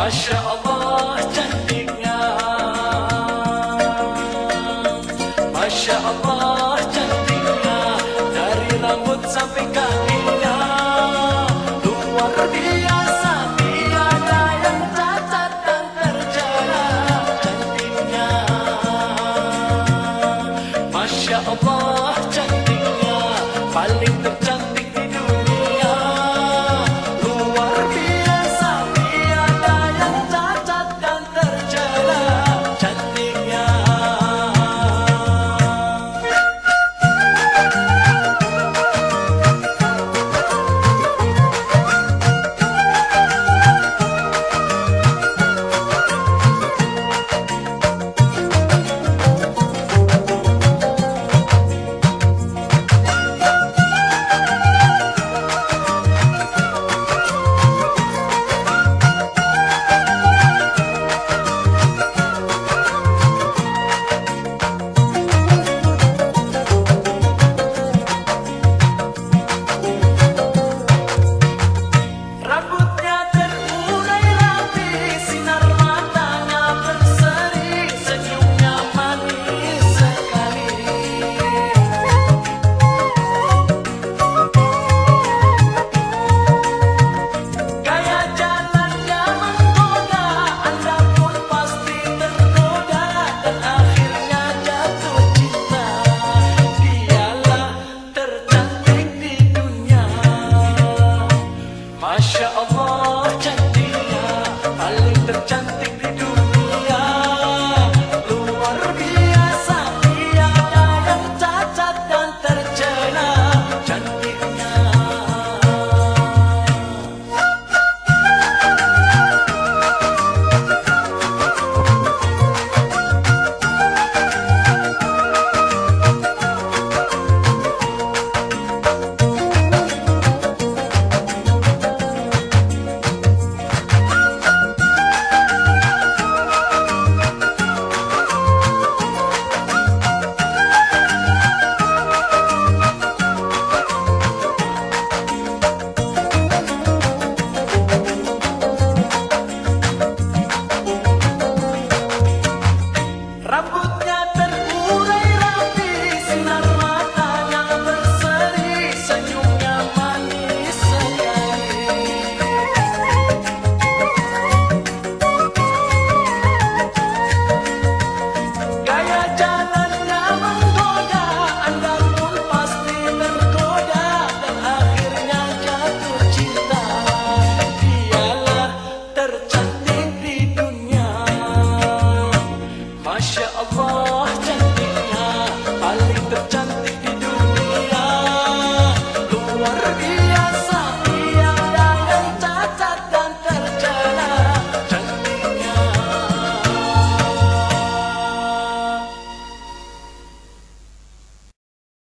Maşallah. Masya Allah